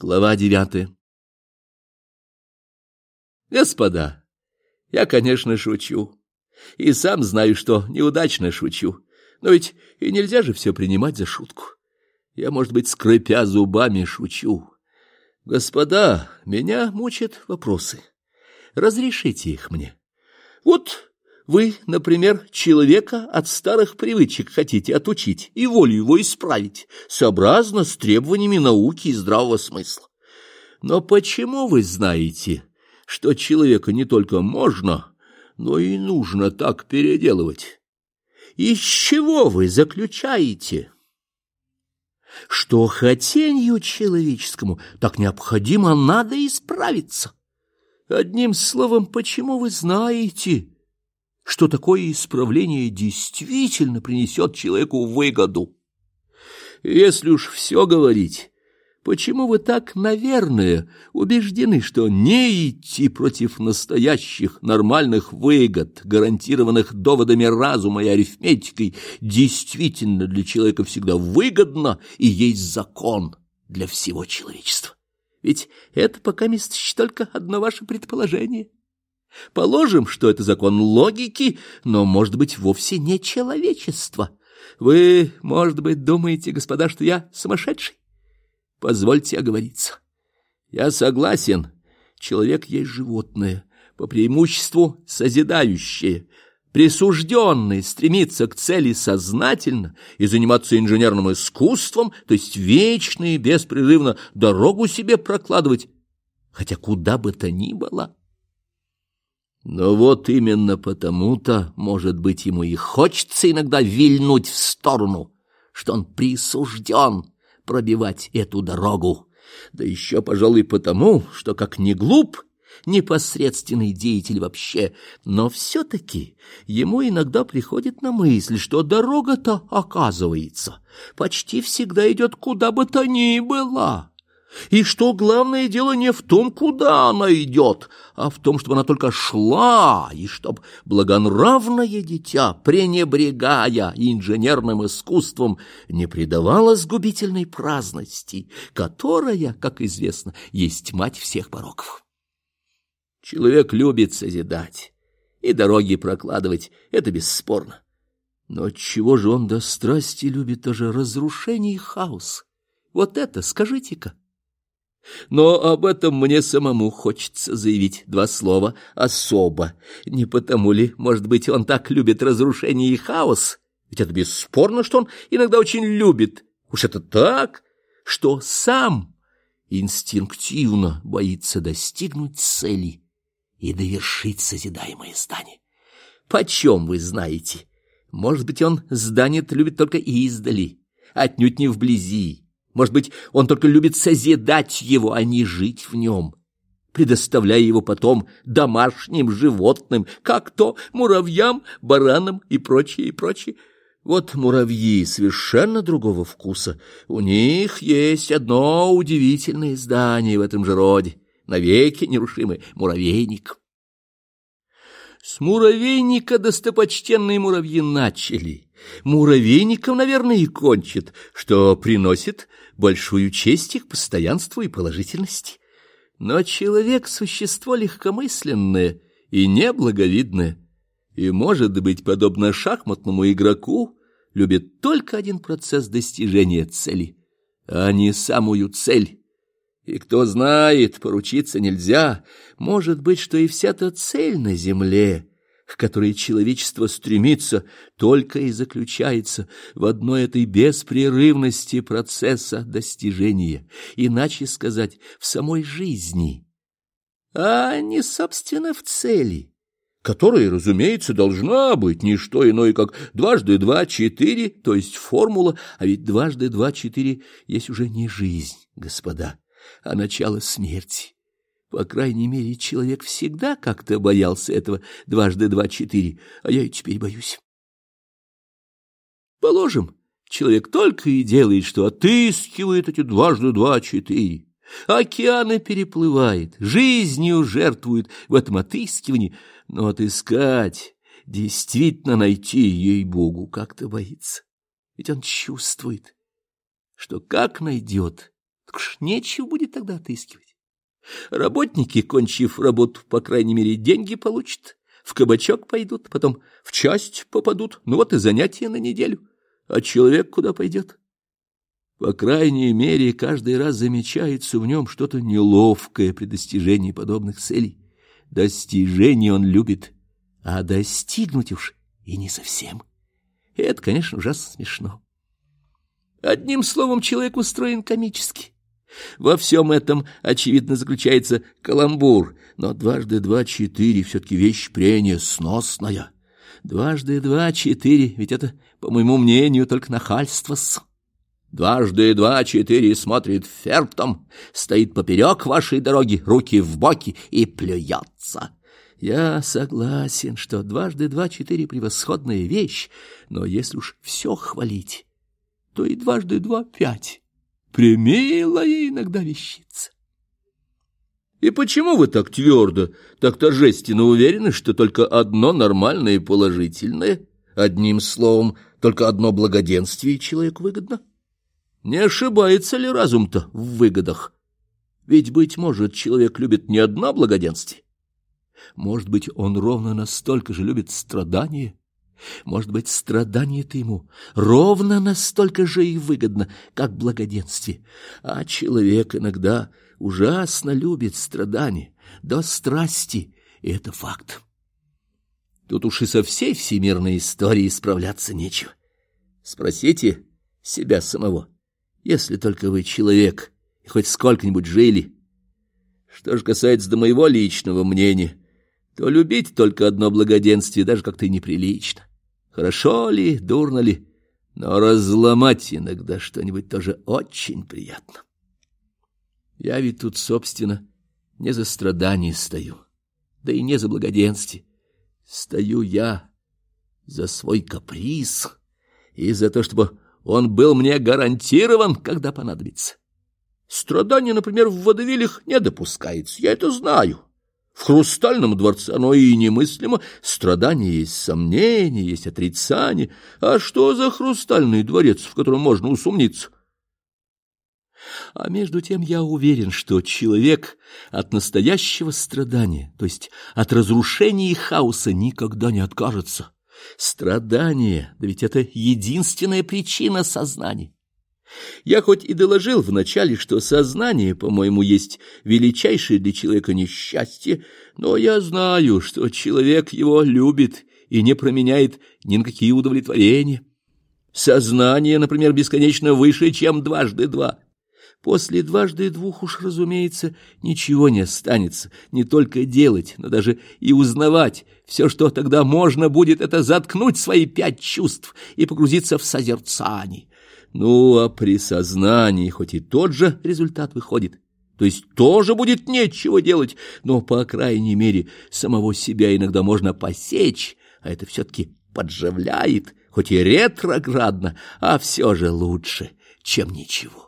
Глава девятая Господа, я, конечно, шучу. И сам знаю, что неудачно шучу. Но ведь и нельзя же все принимать за шутку. Я, может быть, скрипя зубами, шучу. Господа, меня мучат вопросы. Разрешите их мне. Вот вы, например, человека от старых привычек хотите отучить и волю его исправить, сообразно с требованиями науки и здравого смысла. Но почему вы знаете, что человека не только можно, но и нужно так переделывать? Из чего вы заключаете, что хотенью человеческому так необходимо надо исправиться? Одним словом, почему вы знаете, что такое исправление действительно принесет человеку выгоду? Если уж все говорить, почему вы так, наверное, убеждены, что не идти против настоящих нормальных выгод, гарантированных доводами разума и арифметикой, действительно для человека всегда выгодно и есть закон для всего человечества? Ведь это пока месточь только одно ваше предположение. Положим, что это закон логики, но, может быть, вовсе не человечество. Вы, может быть, думаете, господа, что я сумасшедший? Позвольте оговориться. Я согласен, человек есть животное, по преимуществу созидающее, присужденный стремиться к цели сознательно и заниматься инженерным искусством, то есть вечно и беспрерывно дорогу себе прокладывать, хотя куда бы то ни было. Но вот именно потому-то, может быть, ему и хочется иногда вильнуть в сторону, что он присужден пробивать эту дорогу. Да еще, пожалуй, потому, что, как не глуп, непосредственный деятель вообще, но все-таки ему иногда приходит на мысль, что дорога-то, оказывается, почти всегда идет куда бы то ни было, и что главное дело не в том, куда она идет, а в том, чтобы она только шла, и чтоб благонравное дитя, пренебрегая инженерным искусством, не предавалось губительной праздности, которая, как известно, есть мать всех пороков. Человек любит созидать и дороги прокладывать, это бесспорно. Но чего же он до страсти любит тоже разрушение и хаос? Вот это скажите-ка. Но об этом мне самому хочется заявить два слова особо. Не потому ли, может быть, он так любит разрушение и хаос? Ведь это бесспорно, что он иногда очень любит. Уж это так, что сам инстинктивно боится достигнуть цели и довершить созидаемое здание. Почем вы знаете? Может быть, он здание любит только издали, отнюдь не вблизи. Может быть, он только любит созидать его, а не жить в нем, предоставляя его потом домашним животным, как то муравьям, баранам и прочее, и прочее. Вот муравьи совершенно другого вкуса. У них есть одно удивительное здание в этом же роде — навеки нерушимый муравейник. С муравейника достопочтенные муравьи начали. Муравейником, наверное, и кончат, что приносит большую честь их постоянству и положительности. Но человек — существо легкомысленное и неблаговидное, и, может быть, подобно шахматному игроку, любит только один процесс достижения цели, а не самую цель и кто знает, поручиться нельзя. Может быть, что и вся та цель на земле, к которой человечество стремится, только и заключается в одной этой беспрерывности процесса достижения, иначе сказать, в самой жизни, а не, собственно, в цели которая, разумеется, должна быть не что иное, как дважды два — четыре, то есть формула, а ведь дважды два — четыре есть уже не жизнь, господа а начало смерти. По крайней мере, человек всегда как-то боялся этого дважды два четыре, а я и теперь боюсь. Положим, человек только и делает, что отыскивает эти дважды два четыре. Океаны переплывает, жизнью жертвует в этом отыскивании, но отыскать, действительно найти ей-богу, как-то боится. Ведь он чувствует, что как найдет, Так уж нечего будет тогда отыскивать. Работники, кончив работу, по крайней мере, деньги получат, в кабачок пойдут, потом в часть попадут, ну вот и занятия на неделю. А человек куда пойдет? По крайней мере, каждый раз замечается в нем что-то неловкое при достижении подобных целей. Достижение он любит, а достигнуть уж и не совсем. И это, конечно, ужасно смешно. Одним словом, человек устроен комически. Во всем этом, очевидно, заключается каламбур, но дважды два — четыре — все-таки вещь прения сносная. Дважды два — четыре, ведь это, по моему мнению, только нахальство-с. Дважды два — четыре смотрит фертом, стоит поперек вашей дороги, руки в боки и плюется. Я согласен, что дважды два — четыре — превосходная вещь, но если уж все хвалить, то и дважды два — пять. Примилая иногда вещица. И почему вы так твердо, так торжественно уверены, что только одно нормальное и положительное, одним словом, только одно благоденствие человеку выгодно? Не ошибается ли разум-то в выгодах? Ведь, быть может, человек любит не одно благоденствие. Может быть, он ровно настолько же любит страдания, может быть, страдание-то ему ровно настолько же и выгодно, как благоденствие. А человек иногда ужасно любит страдания до страсти, и это факт. Тут уж и со всей всемирной историей справляться нечего. Спросите себя самого, если только вы человек и хоть сколько-нибудь жили. Что же касается до моего личного мнения, то любить только одно благоденствие даже как-то неприлично. Хорошо ли, дурно ли, но разломать иногда что-нибудь тоже очень приятно. Я ведь тут, собственно, не за страдания стою, да и не за благоденствие. Стою я за свой каприз и за то, чтобы он был мне гарантирован, когда понадобится. Страдания, например, в водовилях не допускается, я это знаю. В хрустальном дворце оно и немыслимо. Страдания есть сомнения, есть отрицание. А что за хрустальный дворец, в котором можно усомниться? А между тем я уверен, что человек от настоящего страдания, то есть от разрушения и хаоса, никогда не откажется. Страдание, да ведь это единственная причина сознания. Я хоть и доложил вначале, что сознание, по-моему, есть величайшее для человека несчастье, но я знаю, что человек его любит и не променяет ни на какие удовлетворения. Сознание, например, бесконечно выше, чем дважды два. После дважды двух уж, разумеется, ничего не останется, не только делать, но даже и узнавать. Все, что тогда можно будет, это заткнуть свои пять чувств и погрузиться в созерцание. Ну, а при сознании хоть и тот же результат выходит, то есть тоже будет нечего делать, но, по крайней мере, самого себя иногда можно посечь, а это все-таки подживляет, хоть и ретроградно, а все же лучше, чем ничего.